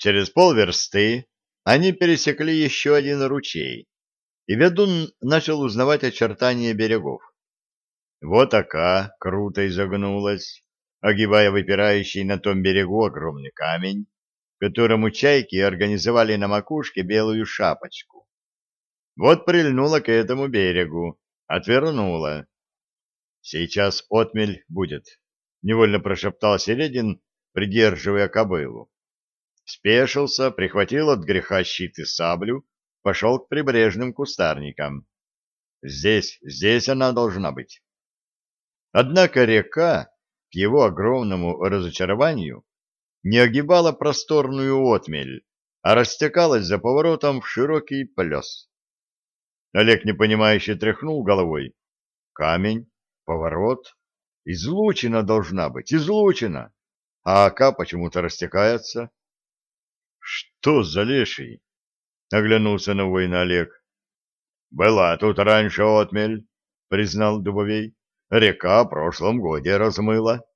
Через полверсты они пересекли еще один ручей, и ведун начал узнавать очертания берегов. Вот ока круто изогнулась, огибая выпирающий на том берегу огромный камень, которому чайки организовали на макушке белую шапочку. Вот прильнула к этому берегу, отвернула. Сейчас отмель будет, — невольно прошептал Середин, придерживая кобылу. Спешился, прихватил от греха щит и саблю, пошел к прибрежным кустарникам. Здесь, здесь она должна быть. Однако река, к его огромному разочарованию, не огибала просторную отмель, а растекалась за поворотом в широкий плес. Олег непонимающе тряхнул головой. Камень, поворот, излучина должна быть, излучина, а ока почему-то растекается. Что за леший? Оглянулся на воина Олег. Была тут раньше отмель, признал Дубовей. Река в прошлом годе размыла.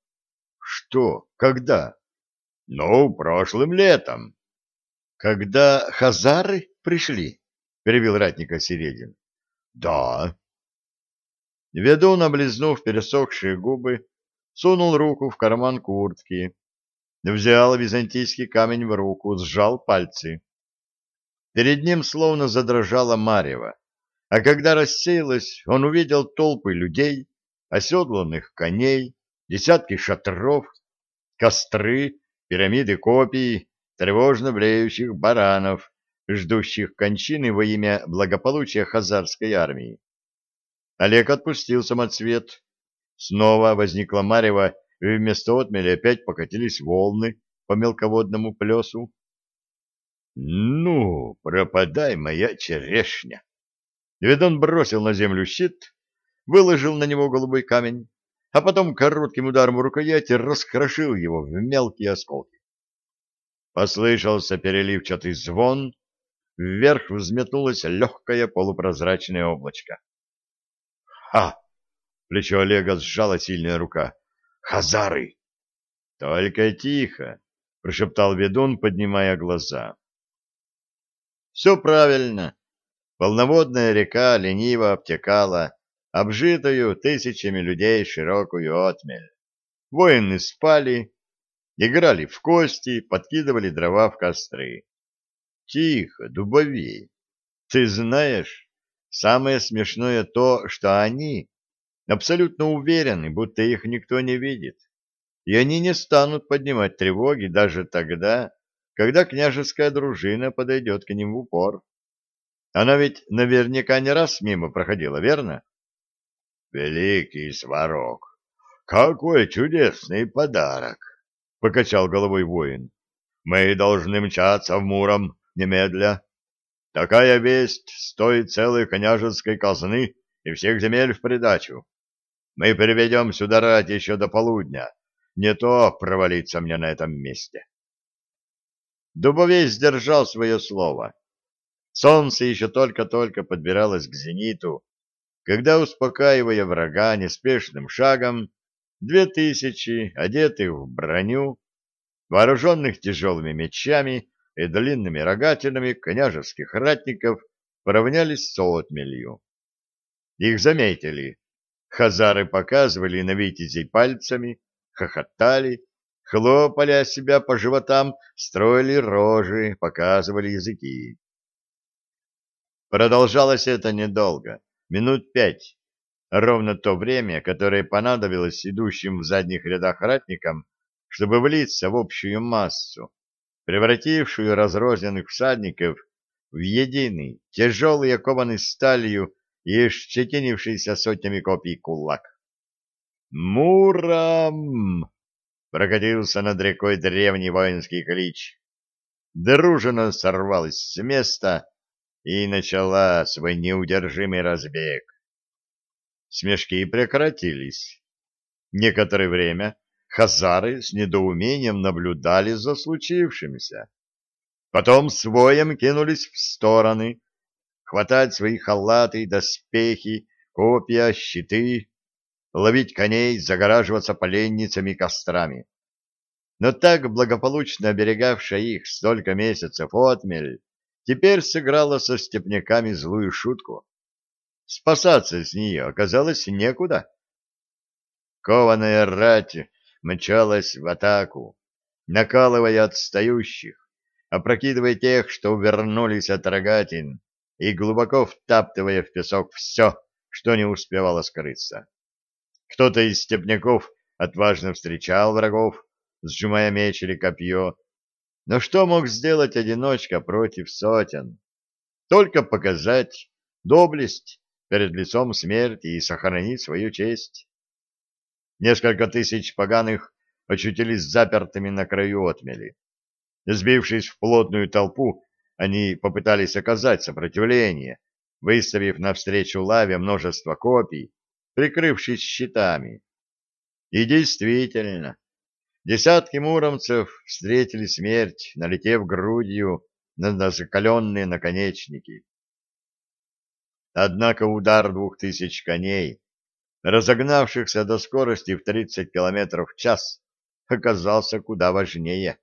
Что? Когда? Ну, прошлым летом. Когда хазары пришли? Перебил ратника Середин. Да. Ведун, облизнув пересохшие губы, сунул руку в карман куртки, взял византийский камень в руку, сжал пальцы. Перед ним словно задрожала марево, а когда рассеялась, он увидел толпы людей, оседланных коней, десятки шатров, костры, пирамиды копий, тревожно бреющих баранов, ждущих кончины во имя благополучия хазарской армии. Олег отпустил самоцвет. Снова возникла марево, и вместо отмели опять покатились волны по мелководному плесу. «Ну, пропадай, моя черешня!» Ведун бросил на землю щит, выложил на него голубой камень, а потом коротким ударом рукояти раскрошил его в мелкие осколки. Послышался переливчатый звон, вверх взметнулось легкое полупрозрачное облачко. «Ха!» — плечо Олега сжала сильная рука. «Хазары!» «Только тихо!» — прошептал ведун, поднимая глаза. «Все правильно!» Полноводная река лениво обтекала обжитую тысячами людей широкую отмель. Воины спали, играли в кости, подкидывали дрова в костры. Тихо, дубовей. Ты знаешь, самое смешное то, что они абсолютно уверены, будто их никто не видит. И они не станут поднимать тревоги даже тогда, когда княжеская дружина подойдет к ним в упор. Она ведь наверняка не раз мимо проходила, верно? Великий сварог! Какой чудесный подарок! — покачал головой воин. — Мы должны мчаться в Муром немедля. Такая весть стоит целой княжеской казны и всех земель в придачу. Мы переведем сюда рать еще до полудня. Не то провалиться мне на этом месте. Дубовей сдержал свое слово. Солнце еще только-только подбиралось к зениту, когда, успокаивая врага неспешным шагом, две тысячи, одетых в броню, вооруженных тяжелыми мечами и длинными рогатинами княжеских ратников, поравнялись с отмелью. Их заметили. Хазары показывали на витязей пальцами, хохотали, хлопали о себя по животам, строили рожи, показывали языки. Продолжалось это недолго минут пять, ровно то время, которое понадобилось идущим в задних рядах ратникам, чтобы влиться в общую массу, превратившую разрозненных всадников в единый, тяжелый, окованный сталью и щетинившийся сотнями копий кулак. «Мурам!» — прокатился над рекой древний воинский клич. Дружина сорвалась с места и начала свой неудержимый разбег. Смешки прекратились. Некоторое время хазары с недоумением наблюдали за случившимся. Потом своем кинулись в стороны, хватать свои халаты, доспехи, копья, щиты, ловить коней, загораживаться поленницами кострами. но так благополучно оберегавшая их столько месяцев отмель, теперь сыграла со степняками злую шутку. Спасаться с нее оказалось некуда. Кованая рать мчалась в атаку, накалывая отстающих, опрокидывая тех, что вернулись от рогатин, и глубоко втаптывая в песок все, что не успевало скрыться. Кто-то из степняков отважно встречал врагов, сжимая меч или копье, но что мог сделать одиночка против сотен? Только показать доблесть перед лицом смерти и сохранить свою честь. Несколько тысяч поганых очутились запертыми на краю отмели. Сбившись в плотную толпу, они попытались оказать сопротивление, выставив навстречу лаве множество копий, прикрывшись щитами. И действительно, десятки муромцев встретили смерть, налетев грудью на закаленные наконечники. Однако удар двух тысяч коней, разогнавшихся до скорости в 30 км в час, оказался куда важнее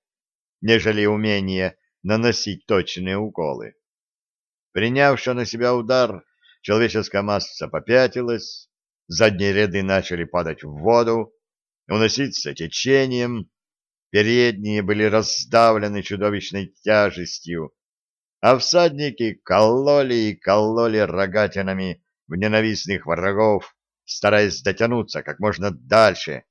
нежели умение наносить точные уколы. Принявшая на себя удар, человеческая масса попятилась, задние ряды начали падать в воду, уноситься течением, передние были раздавлены чудовищной тяжестью, а всадники кололи и кололи рогатинами в ненавистных врагов, стараясь дотянуться как можно дальше,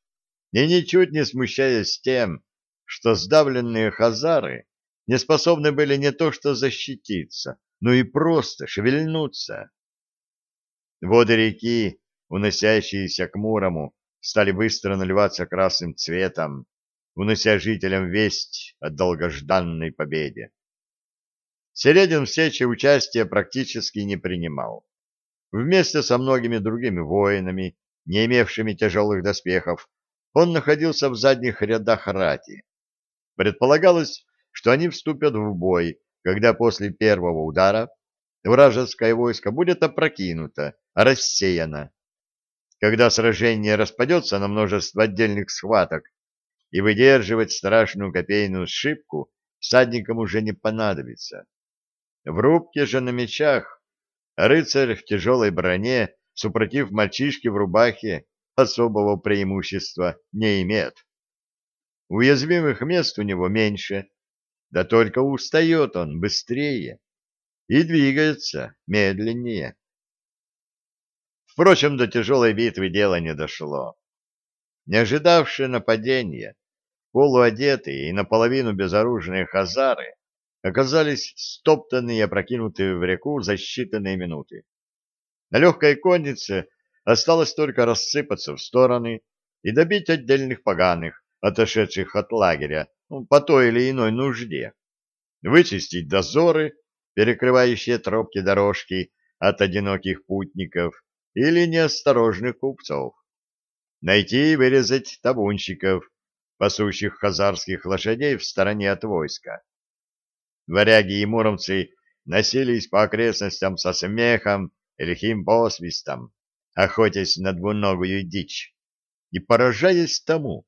и ничуть не смущаясь тем, что сдавленные хазары не способны были не то что защититься, но и просто шевельнуться. Воды реки, уносящиеся к Мурому, стали быстро наливаться красным цветом, унося жителям весть о долгожданной победе. Середин в сече участия практически не принимал. Вместе со многими другими воинами, не имевшими тяжелых доспехов, он находился в задних рядах рати, Предполагалось, что они вступят в бой, когда после первого удара вражеское войско будет опрокинуто, рассеяно. Когда сражение распадется на множество отдельных схваток, и выдерживать страшную копейную сшибку всадникам уже не понадобится. В рубке же на мечах рыцарь в тяжелой броне, супротив мальчишки в рубахе, особого преимущества не имеет. Уязвимых мест у него меньше, да только устает он быстрее и двигается медленнее. Впрочем, до тяжелой битвы дело не дошло. Не ожидавшие нападения, полуодетые и наполовину безоружные хазары оказались стоптаны и опрокинуты в реку за считанные минуты. На легкой коннице осталось только рассыпаться в стороны и добить отдельных поганых, отошедших от лагеря по той или иной нужде, вычистить дозоры, перекрывающие тропки дорожки от одиноких путников или неосторожных купцов, найти и вырезать табунщиков, пасущих хазарских лошадей в стороне от войска. Варяги и муромцы носились по окрестностям со смехом и лихим посвистом, охотясь на двуногую дичь, и поражаясь тому,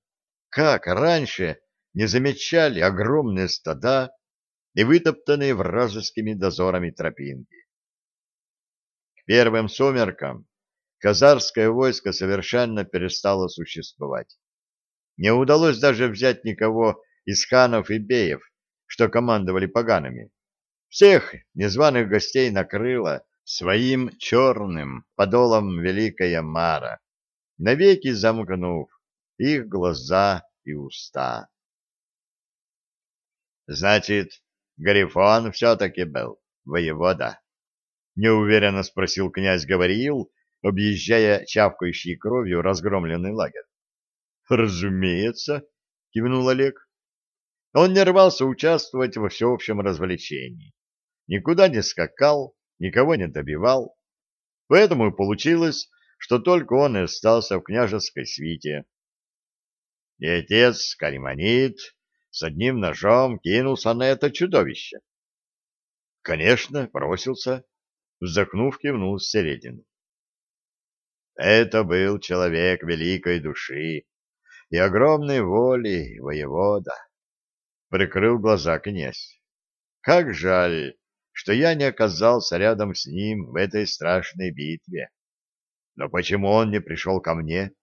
как раньше не замечали огромные стада и вытоптанные вражескими дозорами тропинки. К первым сумеркам казарское войско совершенно перестало существовать. Не удалось даже взять никого из ханов и беев, что командовали поганами. Всех незваных гостей накрыло своим черным подолом великая Мара, навеки замкнув их глаза и уста. Значит, Гарифон все-таки был воевода? Неуверенно спросил князь Гавриил, объезжая чавкающий кровью разгромленный лагерь. Разумеется, кивнул Олег. Он не рвался участвовать во всеобщем развлечении. Никуда не скакал, никого не добивал. Поэтому и получилось, что только он и остался в княжеской свите и отец Калиманит с одним ножом кинулся на это чудовище. Конечно, бросился, вздохнув, кивнул Середин. Это был человек великой души, и огромной воли, воевода, — прикрыл глаза князь. Как жаль, что я не оказался рядом с ним в этой страшной битве. Но почему он не пришел ко мне?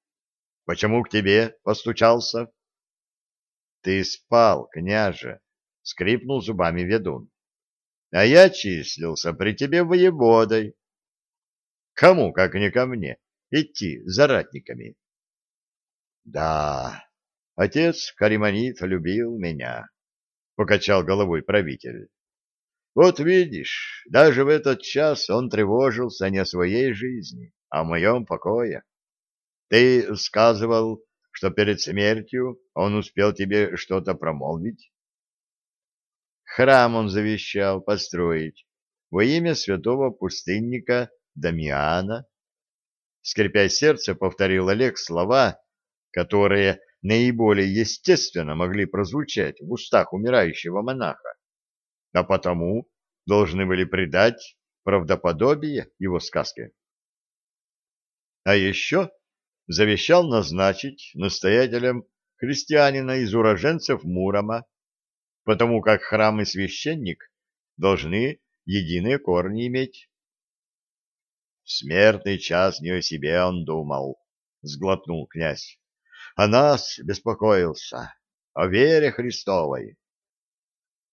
Почему к тебе постучался? — Ты спал, княже, — скрипнул зубами ведун. — А я числился при тебе воеводой. Кому, как не ко мне, идти за ратниками? — Да, отец Кариманит любил меня, — покачал головой правитель. — Вот видишь, даже в этот час он тревожился не о своей жизни, а о моем покое. Ты сказывал, что перед смертью он успел тебе что-то промолвить? Храм он завещал построить во имя святого пустынника Дамиана. Скрипя сердце, повторил Олег слова, которые наиболее естественно могли прозвучать в устах умирающего монаха, а потому должны были придать правдоподобие его сказке. А еще завещал назначить настоятелем христианина из уроженцев Мурома, потому как храм и священник должны единые корни иметь. В смертный час не о себе он думал, — сглотнул князь. О нас беспокоился, о вере Христовой.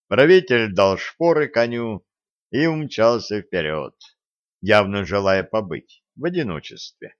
Правитель дал шпоры коню и умчался вперед, явно желая побыть в одиночестве.